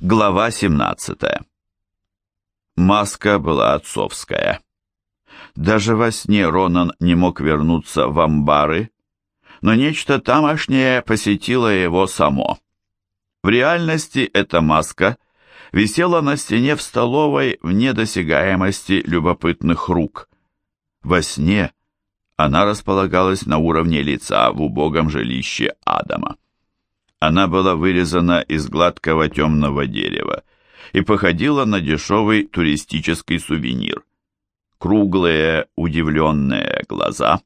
Глава 17 Маска была отцовская. Даже во сне Ронан не мог вернуться в амбары, но нечто тамошнее посетило его само. В реальности эта маска висела на стене в столовой в недосягаемости любопытных рук. Во сне она располагалась на уровне лица в убогом жилище Адама. Она была вырезана из гладкого темного дерева и походила на дешевый туристический сувенир. Круглые удивленные глаза,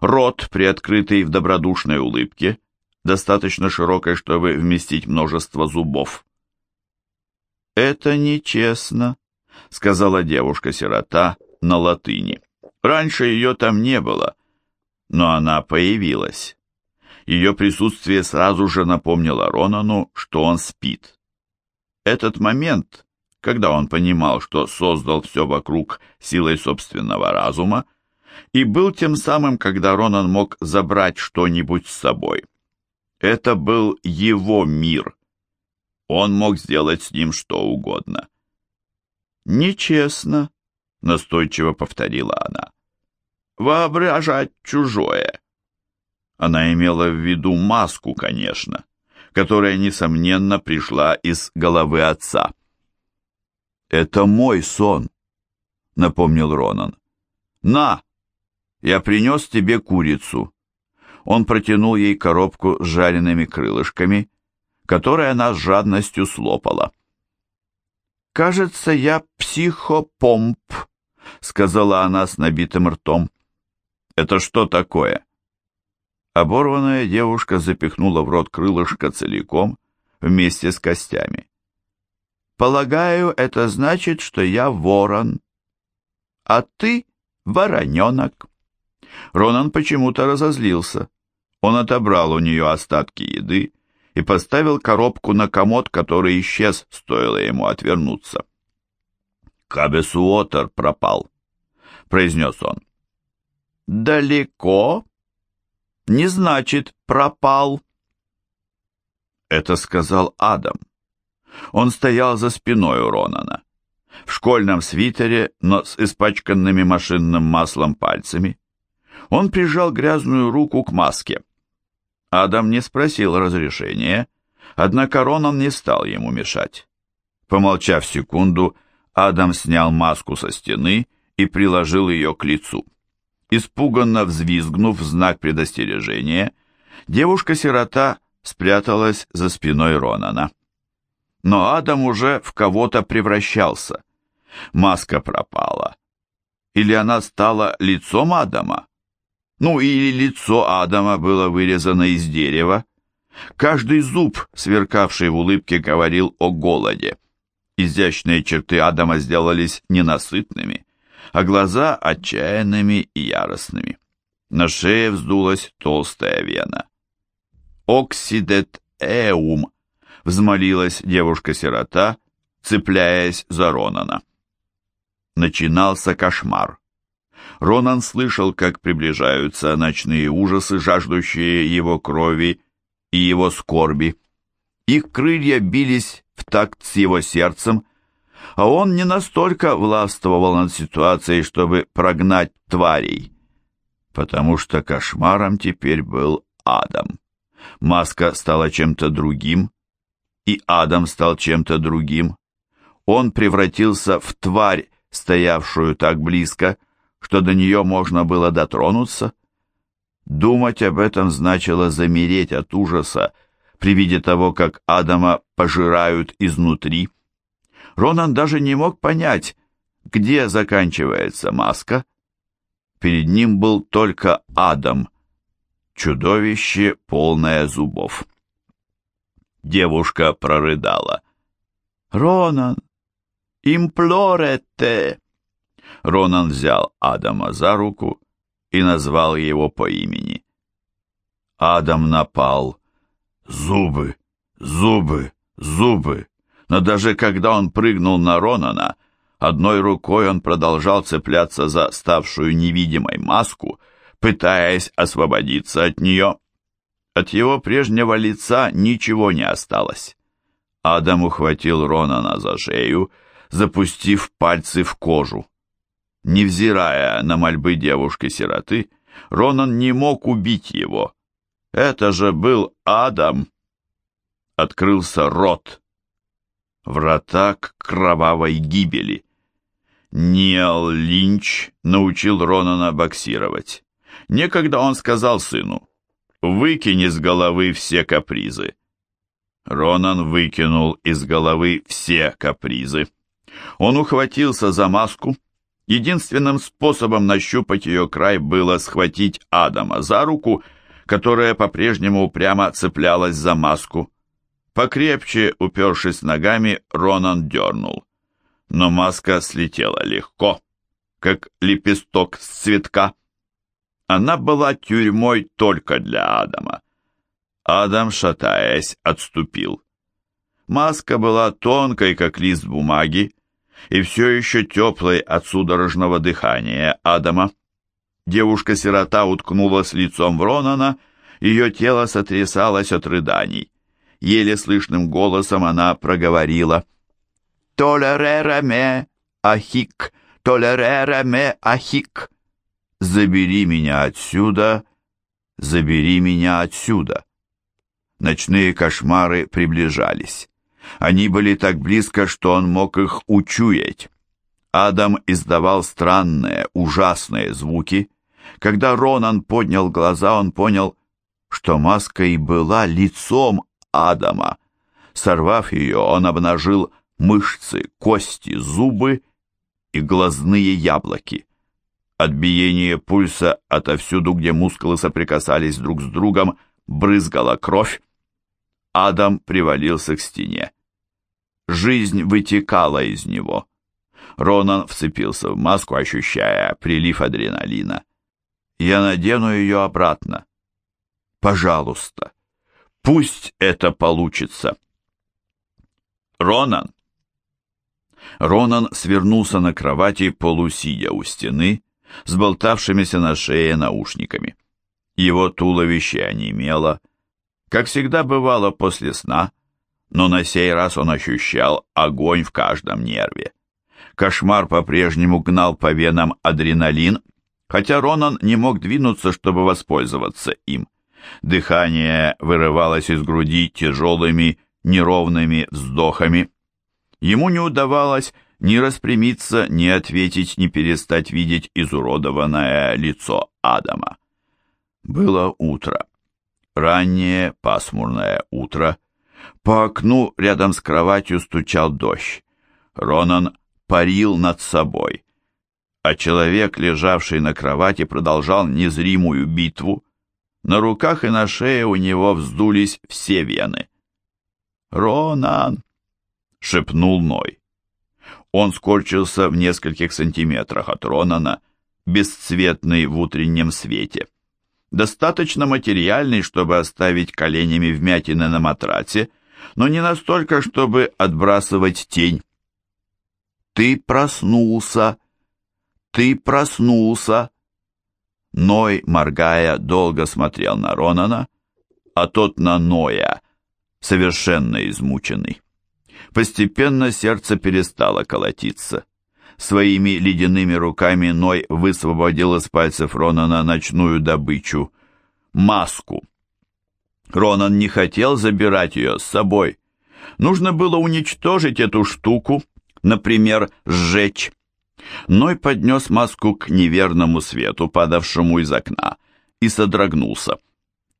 рот, приоткрытый в добродушной улыбке, достаточно широкой, чтобы вместить множество зубов. «Это нечестно», — сказала девушка-сирота на латыни. «Раньше ее там не было, но она появилась». Ее присутствие сразу же напомнило Ронану, что он спит. Этот момент, когда он понимал, что создал все вокруг силой собственного разума, и был тем самым, когда Ронан мог забрать что-нибудь с собой. Это был его мир. Он мог сделать с ним что угодно. «Нечестно», — настойчиво повторила она. «Воображать чужое». Она имела в виду маску, конечно, которая, несомненно, пришла из головы отца. «Это мой сон», — напомнил Ронан. «На, я принес тебе курицу». Он протянул ей коробку с жареными крылышками, которую она с жадностью слопала. «Кажется, я психопомп», — сказала она с набитым ртом. «Это что такое?» Оборванная девушка запихнула в рот крылышко целиком, вместе с костями. «Полагаю, это значит, что я ворон, а ты вороненок». Ронан почему-то разозлился. Он отобрал у нее остатки еды и поставил коробку на комод, который исчез, стоило ему отвернуться. «Кабесуотер пропал», — произнес он. «Далеко?» Не значит пропал. Это сказал Адам. Он стоял за спиной у Ронана. В школьном свитере, но с испачканными машинным маслом пальцами. Он прижал грязную руку к маске. Адам не спросил разрешения, однако Ронан не стал ему мешать. Помолчав секунду, Адам снял маску со стены и приложил ее к лицу. Испуганно взвизгнув в знак предостережения, девушка-сирота спряталась за спиной Ронана. Но Адам уже в кого-то превращался. Маска пропала. Или она стала лицом Адама? Ну, или лицо Адама было вырезано из дерева. Каждый зуб, сверкавший в улыбке, говорил о голоде. Изящные черты Адама сделались ненасытными а глаза отчаянными и яростными. На шее вздулась толстая вена. «Оксидет эум», — взмолилась девушка-сирота, цепляясь за Ронана. Начинался кошмар. Ронан слышал, как приближаются ночные ужасы, жаждущие его крови и его скорби. Их крылья бились в такт с его сердцем, а он не настолько властвовал над ситуацией, чтобы прогнать тварей, потому что кошмаром теперь был Адам. Маска стала чем-то другим, и Адам стал чем-то другим. Он превратился в тварь, стоявшую так близко, что до нее можно было дотронуться. Думать об этом значило замереть от ужаса при виде того, как Адама пожирают изнутри. Ронан даже не мог понять, где заканчивается маска. Перед ним был только Адам, чудовище, полное зубов. Девушка прорыдала. «Ронан, имплорете!» Ронан взял Адама за руку и назвал его по имени. Адам напал. «Зубы, зубы, зубы!» Но даже когда он прыгнул на Ронана, одной рукой он продолжал цепляться за ставшую невидимой маску, пытаясь освободиться от нее. От его прежнего лица ничего не осталось. Адам ухватил Ронана за шею, запустив пальцы в кожу. Невзирая на мольбы девушки-сироты, Ронан не мог убить его. Это же был Адам. Открылся рот. Врата к кровавой гибели. Ниэл Линч научил Ронана боксировать. Некогда он сказал сыну, «Выкини с головы все капризы». Ронан выкинул из головы все капризы. Он ухватился за маску. Единственным способом нащупать ее край было схватить Адама за руку, которая по-прежнему упрямо цеплялась за маску. Покрепче, упершись ногами, Ронан дернул. Но маска слетела легко, как лепесток с цветка. Она была тюрьмой только для Адама. Адам, шатаясь, отступил. Маска была тонкой, как лист бумаги, и все еще теплой от судорожного дыхания Адама. Девушка-сирота уткнулась лицом в Ронана, ее тело сотрясалось от рыданий. Еле слышным голосом она проговорила «Толерера ме ахик, толерера ме ахик». «Забери меня отсюда, забери меня отсюда». Ночные кошмары приближались. Они были так близко, что он мог их учуять. Адам издавал странные, ужасные звуки. Когда Ронан поднял глаза, он понял, что маска и была лицом Адама. Сорвав ее, он обнажил мышцы, кости, зубы и глазные яблоки. От биения пульса отовсюду, где мускулы соприкасались друг с другом, брызгала кровь. Адам привалился к стене. Жизнь вытекала из него. Ронан вцепился в маску, ощущая прилив адреналина. «Я надену ее обратно. Пожалуйста, пусть это получится». «Ронан!» Ронан свернулся на кровати, полусидя у стены, с болтавшимися на шее наушниками. Его туловище онемело, как всегда бывало после сна, но на сей раз он ощущал огонь в каждом нерве. Кошмар по-прежнему гнал по венам адреналин, хотя Ронан не мог двинуться, чтобы воспользоваться им. Дыхание вырывалось из груди тяжелыми, неровными вздохами. Ему не удавалось ни распрямиться, ни ответить, ни перестать видеть изуродованное лицо Адама. Было утро. Раннее пасмурное утро — по окну рядом с кроватью стучал дождь. Ронан парил над собой, а человек, лежавший на кровати, продолжал незримую битву. На руках и на шее у него вздулись все вены. «Ронан!» — шепнул Ной. Он скорчился в нескольких сантиметрах от Ронана, бесцветный в утреннем свете. Достаточно материальный, чтобы оставить коленями вмятины на матраце но не настолько, чтобы отбрасывать тень. «Ты проснулся! Ты проснулся!» Ной, моргая, долго смотрел на Ронана, а тот на Ноя, совершенно измученный. Постепенно сердце перестало колотиться. Своими ледяными руками Ной высвободил из пальцев Ронана ночную добычу — маску. Ронан не хотел забирать ее с собой. Нужно было уничтожить эту штуку, например, сжечь. Ной поднес маску к неверному свету, падавшему из окна, и содрогнулся.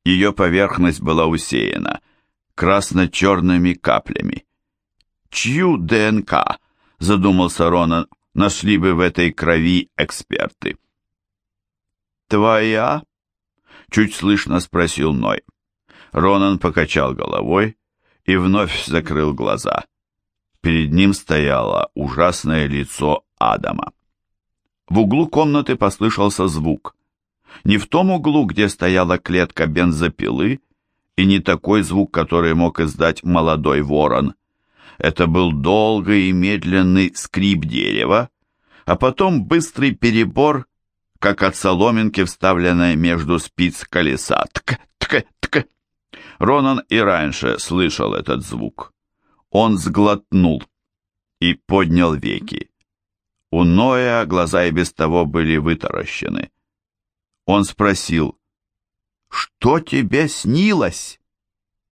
Ее поверхность была усеяна красно-черными каплями. «Чью ДНК?» — задумался Ронан. «Нашли бы в этой крови эксперты». «Твоя?» — чуть слышно спросил Ной. Ронан покачал головой и вновь закрыл глаза. Перед ним стояло ужасное лицо Адама. В углу комнаты послышался звук. Не в том углу, где стояла клетка бензопилы, и не такой звук, который мог издать молодой ворон. Это был долгий и медленный скрип дерева, а потом быстрый перебор, как от соломинки, вставленной между спиц колеса. Тк, тк, тк. Ронан и раньше слышал этот звук. Он сглотнул и поднял веки. У Ноя глаза и без того были вытаращены. Он спросил, «Что тебе снилось?»